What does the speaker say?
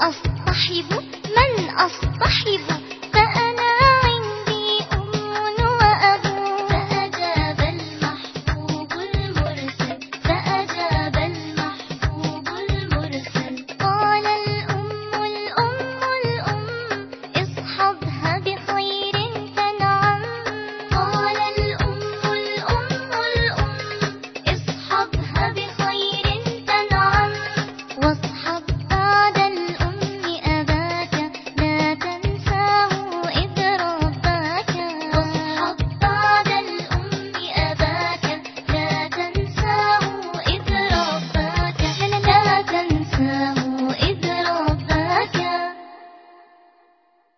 أصطحب من أصطحب